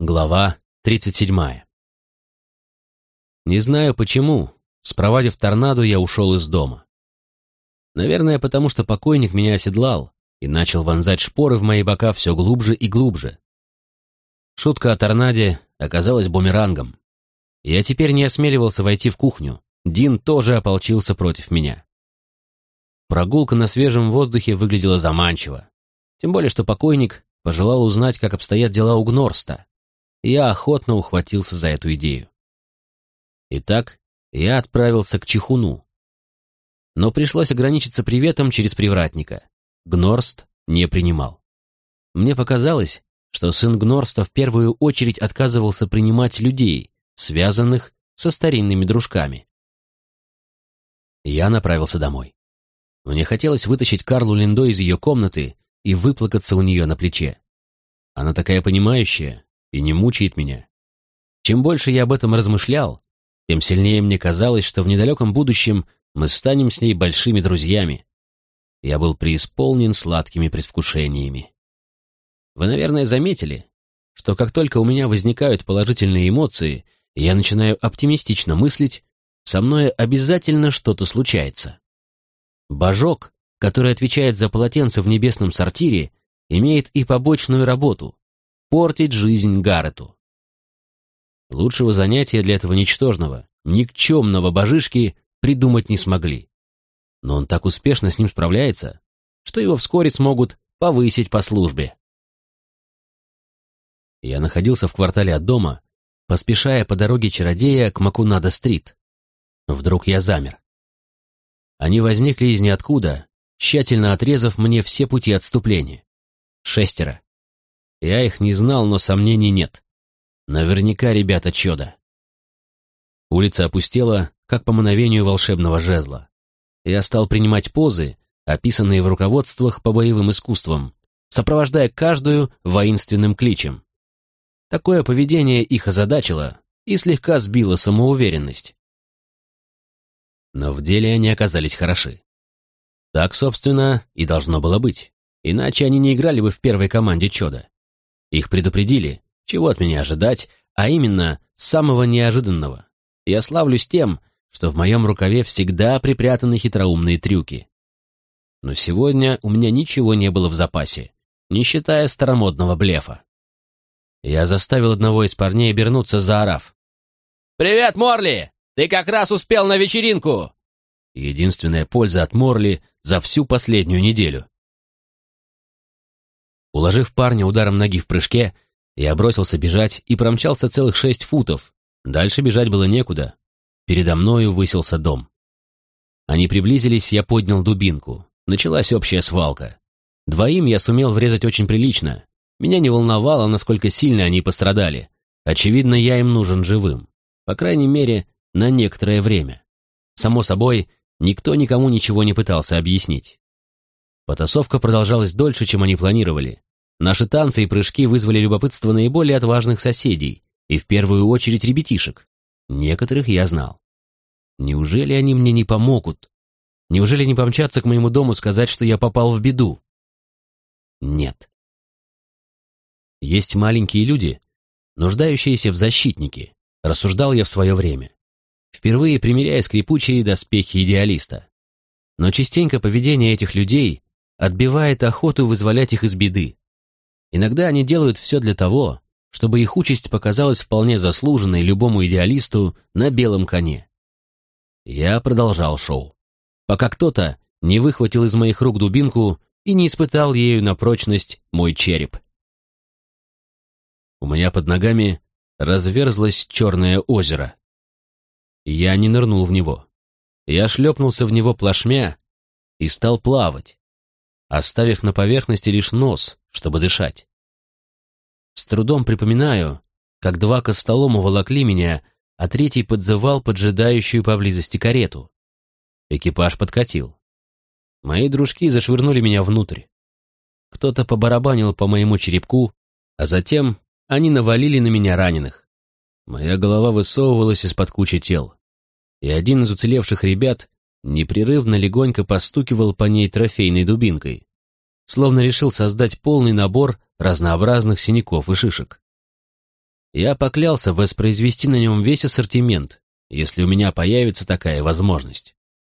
Глава 37. Не знаю почему, спровадив торнадо, я ушел из дома. Наверное, потому что покойник меня оседлал и начал вонзать шпоры в мои бока все глубже и глубже. Шутка о торнаде оказалась бумерангом. Я теперь не осмеливался войти в кухню. Дин тоже ополчился против меня. Прогулка на свежем воздухе выглядела заманчиво. Тем более, что покойник пожелал узнать, как обстоят дела у Гнорста я охотно ухватился за эту идею. Итак, я отправился к Чехуну. Но пришлось ограничиться приветом через привратника. Гнорст не принимал. Мне показалось, что сын Гнорста в первую очередь отказывался принимать людей, связанных со старинными дружками. Я направился домой. Мне хотелось вытащить Карлу Линдо из ее комнаты и выплакаться у нее на плече. Она такая понимающая, и не мучает меня. Чем больше я об этом размышлял, тем сильнее мне казалось, что в недалеком будущем мы станем с ней большими друзьями. Я был преисполнен сладкими предвкушениями. Вы, наверное, заметили, что как только у меня возникают положительные эмоции, я начинаю оптимистично мыслить, со мной обязательно что-то случается. Божок, который отвечает за полотенце в небесном сортире, имеет и побочную работу портить жизнь Гаррету. Лучшего занятия для этого ничтожного, никчемного божишки придумать не смогли. Но он так успешно с ним справляется, что его вскоре смогут повысить по службе. Я находился в квартале от дома, поспешая по дороге чародея к Макунада-стрит. Вдруг я замер. Они возникли из ниоткуда, тщательно отрезав мне все пути отступления. Шестеро. Я их не знал, но сомнений нет. Наверняка ребята чёда. Улица опустела, как по мановению волшебного жезла. Я стал принимать позы, описанные в руководствах по боевым искусствам, сопровождая каждую воинственным кличем. Такое поведение их озадачило и слегка сбило самоуверенность. Но в деле они оказались хороши. Так, собственно, и должно было быть. Иначе они не играли бы в первой команде Чода. Их предупредили, чего от меня ожидать, а именно самого неожиданного. Я славлюсь тем, что в моем рукаве всегда припрятаны хитроумные трюки. Но сегодня у меня ничего не было в запасе, не считая старомодного блефа. Я заставил одного из парней обернуться, заорав. «Привет, Морли! Ты как раз успел на вечеринку!» Единственная польза от Морли за всю последнюю неделю. Уложив парня ударом ноги в прыжке, я бросился бежать и промчался целых шесть футов. Дальше бежать было некуда. Передо мною высился дом. Они приблизились, я поднял дубинку. Началась общая свалка. Двоим я сумел врезать очень прилично. Меня не волновало, насколько сильно они пострадали. Очевидно, я им нужен живым. По крайней мере, на некоторое время. Само собой, никто никому ничего не пытался объяснить. Потасовка продолжалась дольше, чем они планировали. Наши танцы и прыжки вызвали любопытство наиболее отважных соседей, и в первую очередь ребятишек. Некоторых я знал. Неужели они мне не помогут? Неужели не помчатся к моему дому сказать, что я попал в беду? Нет. Есть маленькие люди, нуждающиеся в защитнике, рассуждал я в свое время, впервые примеряя скрипучие доспехи идеалиста. Но частенько поведение этих людей отбивает охоту вызволять их из беды. Иногда они делают все для того, чтобы их участь показалась вполне заслуженной любому идеалисту на белом коне. Я продолжал шоу, пока кто-то не выхватил из моих рук дубинку и не испытал ею на прочность мой череп. У меня под ногами разверзлось черное озеро. Я не нырнул в него. Я шлепнулся в него плашмя и стал плавать, оставив на поверхности лишь нос, чтобы дышать. С трудом припоминаю, как два костолома волокли меня, а третий подзывал поджидающую поблизости карету. Экипаж подкатил. Мои дружки зашвырнули меня внутрь. Кто-то побарабанил по моему черепку, а затем они навалили на меня раненых. Моя голова высовывалась из-под кучи тел, и один из уцелевших ребят непрерывно легонько постукивал по ней трофейной дубинкой, словно решил создать полный набор разнообразных синяков и шишек. Я поклялся воспроизвести на нем весь ассортимент, если у меня появится такая возможность.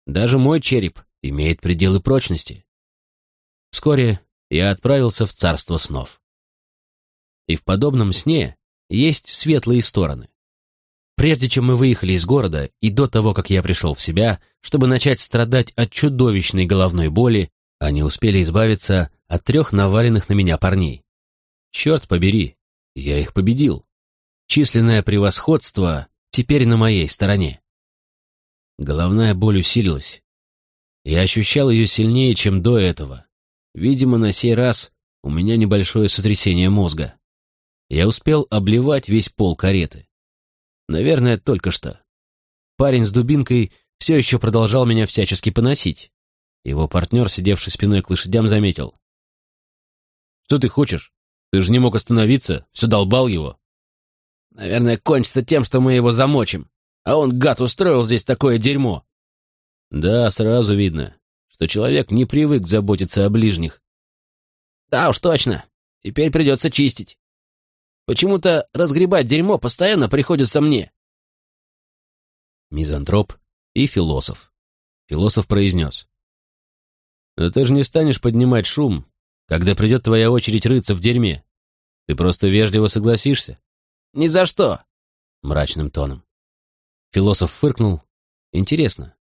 Даже мой череп имеет пределы прочности. Вскоре я отправился в царство снов. И в подобном сне есть светлые стороны. Прежде чем мы выехали из города, и до того, как я пришел в себя, чтобы начать страдать от чудовищной головной боли, они успели избавиться от трех наваленных на меня парней. Черт побери, я их победил. Численное превосходство теперь на моей стороне. Головная боль усилилась. Я ощущал ее сильнее, чем до этого. Видимо, на сей раз у меня небольшое сотрясение мозга. Я успел обливать весь пол кареты. Наверное, только что. Парень с дубинкой все еще продолжал меня всячески поносить. Его партнер, сидевший спиной к лошадям, заметил. «Что ты хочешь? Ты же не мог остановиться, все долбал его». «Наверное, кончится тем, что мы его замочим. А он, гад, устроил здесь такое дерьмо». «Да, сразу видно, что человек не привык заботиться о ближних». «Да уж точно. Теперь придется чистить. Почему-то разгребать дерьмо постоянно приходится мне». Мизантроп и философ. Философ произнес. Но ты же не станешь поднимать шум, когда придет твоя очередь рыться в дерьме. Ты просто вежливо согласишься. Ни за что. Мрачным тоном. Философ фыркнул. Интересно,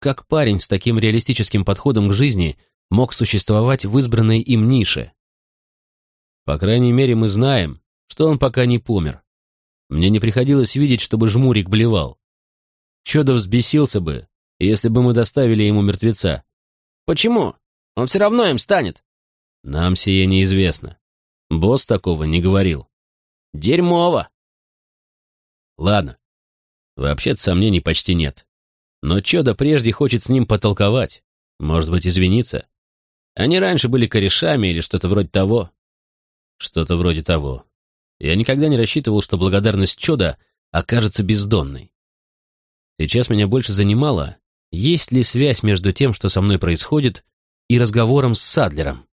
как парень с таким реалистическим подходом к жизни мог существовать в избранной им нише? По крайней мере, мы знаем, что он пока не помер. Мне не приходилось видеть, чтобы жмурик блевал. Чудо взбесился бы, если бы мы доставили ему мертвеца. Почему? Он все равно им станет. Нам сие неизвестно. Босс такого не говорил. Дерьмово. Ладно. Вообще-то сомнений почти нет. Но Чёда прежде хочет с ним потолковать. Может быть, извиниться. Они раньше были корешами или что-то вроде того. Что-то вроде того. Я никогда не рассчитывал, что благодарность Чода окажется бездонной. Сейчас меня больше занимало, есть ли связь между тем, что со мной происходит, и разговором с Садлером.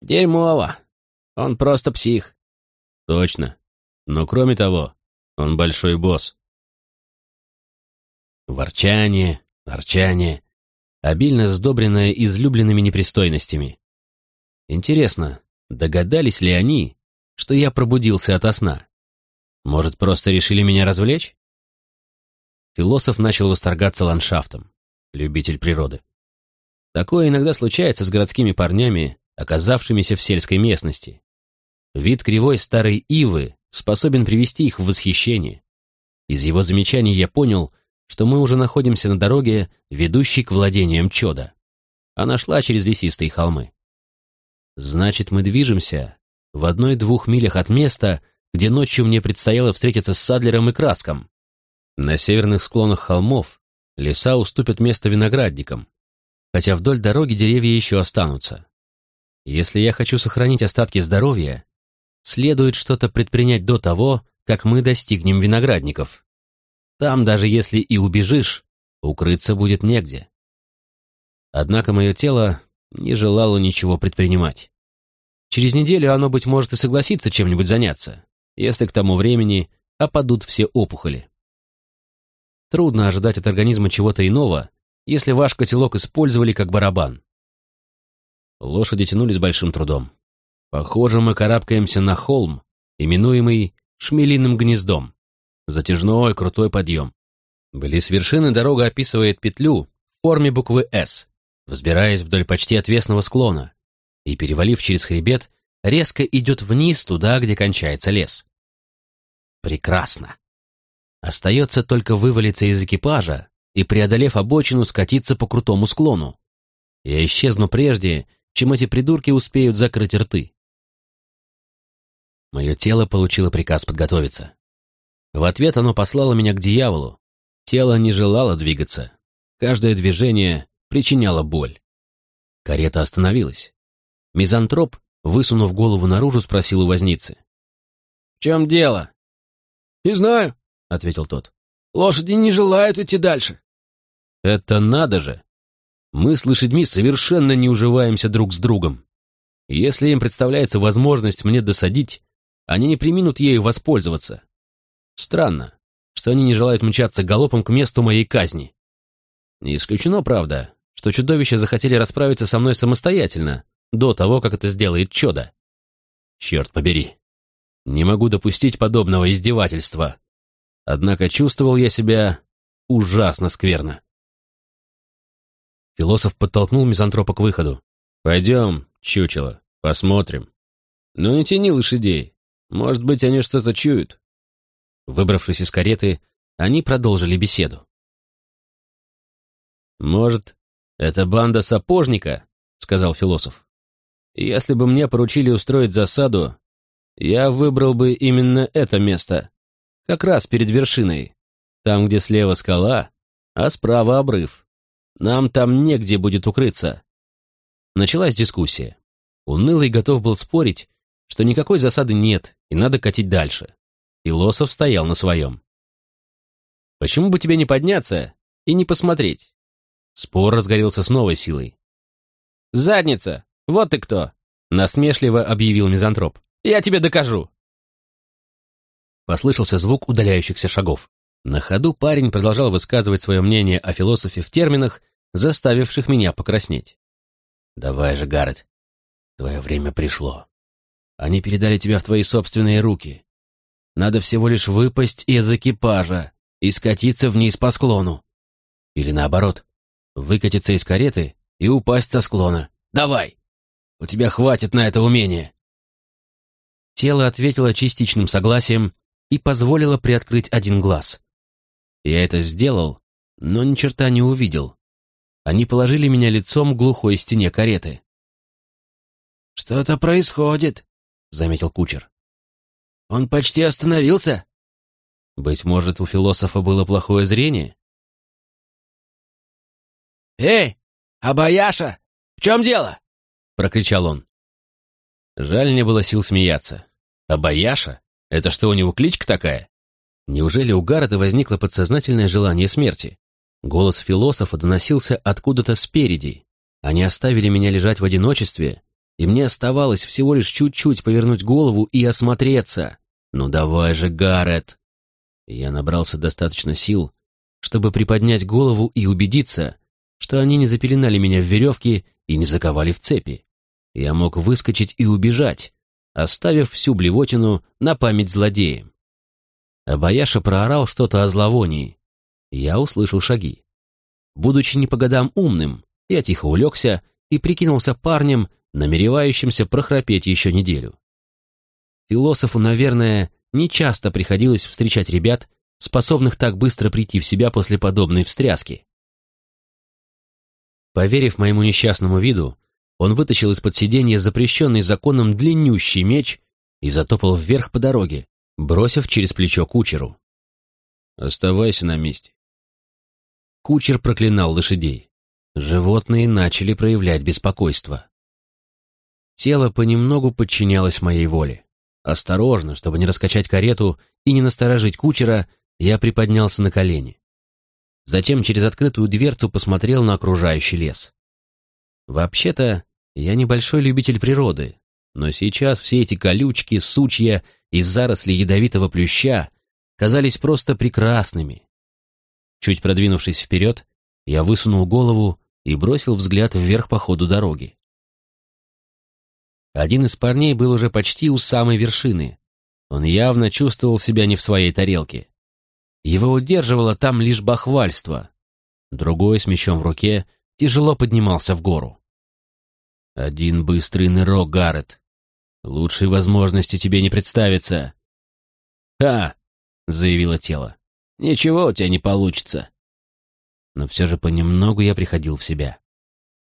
«Дерьмово. Он просто псих». «Точно. Но кроме того, он большой босс». Ворчание, ворчание, обильно сдобренное излюбленными непристойностями. Интересно, догадались ли они, что я пробудился ото сна? Может, просто решили меня развлечь? Философ начал восторгаться ландшафтом, любитель природы. Такое иногда случается с городскими парнями, оказавшимися в сельской местности. Вид кривой старой ивы способен привести их в восхищение. Из его замечаний я понял, что мы уже находимся на дороге, ведущей к владениям Чода. Она шла через лесистые холмы. Значит, мы движемся в одной-двух милях от места, где ночью мне предстояло встретиться с Садлером и Краском. На северных склонах холмов леса уступят место виноградникам, хотя вдоль дороги деревья еще останутся. Если я хочу сохранить остатки здоровья, следует что-то предпринять до того, как мы достигнем виноградников. Там, даже если и убежишь, укрыться будет негде. Однако мое тело не желало ничего предпринимать. Через неделю оно, быть может, и согласится чем-нибудь заняться, если к тому времени опадут все опухоли. Трудно ожидать от организма чего-то иного, если ваш котелок использовали как барабан. Лошади тянулись большим трудом. Похоже, мы карабкаемся на холм, именуемый Шмелиным гнездом. Затяжной крутой подъем. Близ вершины дорога описывает петлю в форме буквы «С», взбираясь вдоль почти отвесного склона, и, перевалив через хребет, резко идет вниз туда, где кончается лес. Прекрасно. Остается только вывалиться из экипажа и, преодолев обочину, скатиться по крутому склону. Я исчезну прежде, чем эти придурки успеют закрыть рты. Мое тело получило приказ подготовиться. В ответ оно послало меня к дьяволу. Тело не желало двигаться. Каждое движение причиняло боль. Карета остановилась. Мизантроп, высунув голову наружу, спросил у возницы. «В чем дело?» «Не знаю», — ответил тот. «Лошади не желают идти дальше». Это надо же! Мы с лошадьми совершенно не уживаемся друг с другом. Если им представляется возможность мне досадить, они не приминут ею воспользоваться. Странно, что они не желают мчаться галопом к месту моей казни. Не исключено, правда, что чудовища захотели расправиться со мной самостоятельно, до того, как это сделает чудо. Черт побери. Не могу допустить подобного издевательства. Однако чувствовал я себя ужасно скверно. Философ подтолкнул мизантропа к выходу. «Пойдем, чучело, посмотрим. Но не тяни лошадей. Может быть, они что-то чуют». Выбравшись из кареты, они продолжили беседу. «Может, это банда сапожника?» — сказал философ. «Если бы мне поручили устроить засаду, я выбрал бы именно это место, как раз перед вершиной, там, где слева скала, а справа обрыв. Нам там негде будет укрыться». Началась дискуссия. Унылый готов был спорить, что никакой засады нет и надо катить дальше. Философ стоял на своем. «Почему бы тебе не подняться и не посмотреть?» Спор разгорелся с новой силой. «Задница! Вот ты кто!» — насмешливо объявил мизантроп. «Я тебе докажу!» Послышался звук удаляющихся шагов. На ходу парень продолжал высказывать свое мнение о философе в терминах, заставивших меня покраснеть. «Давай же, Гаррет, твое время пришло. Они передали тебя в твои собственные руки. Надо всего лишь выпасть из экипажа и скатиться вниз по склону. Или наоборот, выкатиться из кареты и упасть со склона. Давай! У тебя хватит на это умения!» Тело ответило частичным согласием и позволило приоткрыть один глаз. Я это сделал, но ни черта не увидел. Они положили меня лицом к глухой стене кареты. «Что-то происходит», — заметил кучер. «Он почти остановился». Быть может, у философа было плохое зрение? «Эй, Абаяша, в чем дело?» — прокричал он. Жаль, не было сил смеяться. Абаяша? Это что, у него кличка такая? Неужели у Гаррета возникло подсознательное желание смерти? Голос философа доносился откуда-то спереди. Они оставили меня лежать в одиночестве, и мне оставалось всего лишь чуть-чуть повернуть голову и осмотреться. «Ну давай же, Гаррет!» Я набрался достаточно сил, чтобы приподнять голову и убедиться, что они не запеленали меня в веревки и не заковали в цепи. Я мог выскочить и убежать, оставив всю блевотину на память злодеям. Абаяша проорал что-то о зловонии, я услышал шаги. Будучи не по годам умным, я тихо улегся и прикинулся парнем, намеревающимся прохрапеть еще неделю. Философу, наверное, не часто приходилось встречать ребят, способных так быстро прийти в себя после подобной встряски. Поверив моему несчастному виду, он вытащил из-под сиденья запрещенный законом длиннющий меч и затопал вверх по дороге, бросив через плечо кучеру. «Оставайся на месте. Кучер проклинал лошадей. Животные начали проявлять беспокойство. Тело понемногу подчинялось моей воле. Осторожно, чтобы не раскачать карету и не насторожить кучера, я приподнялся на колени. Затем через открытую дверцу посмотрел на окружающий лес. Вообще-то, я небольшой любитель природы, но сейчас все эти колючки, сучья и заросли ядовитого плюща казались просто прекрасными, Чуть продвинувшись вперед, я высунул голову и бросил взгляд вверх по ходу дороги. Один из парней был уже почти у самой вершины. Он явно чувствовал себя не в своей тарелке. Его удерживало там лишь бахвальство. Другой с мечом в руке тяжело поднимался в гору. «Один быстрый нырок, Гаррет. Лучшей возможности тебе не представится». «Ха!» — заявило тело. Ничего у тебя не получится. Но все же понемногу я приходил в себя.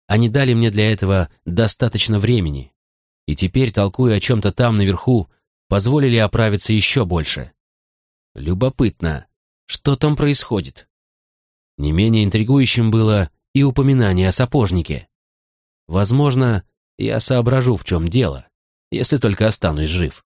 Они дали мне для этого достаточно времени, и теперь, толкуя о чем-то там наверху, позволили оправиться еще больше. Любопытно, что там происходит? Не менее интригующим было и упоминание о сапожнике. Возможно, я соображу, в чем дело, если только останусь жив.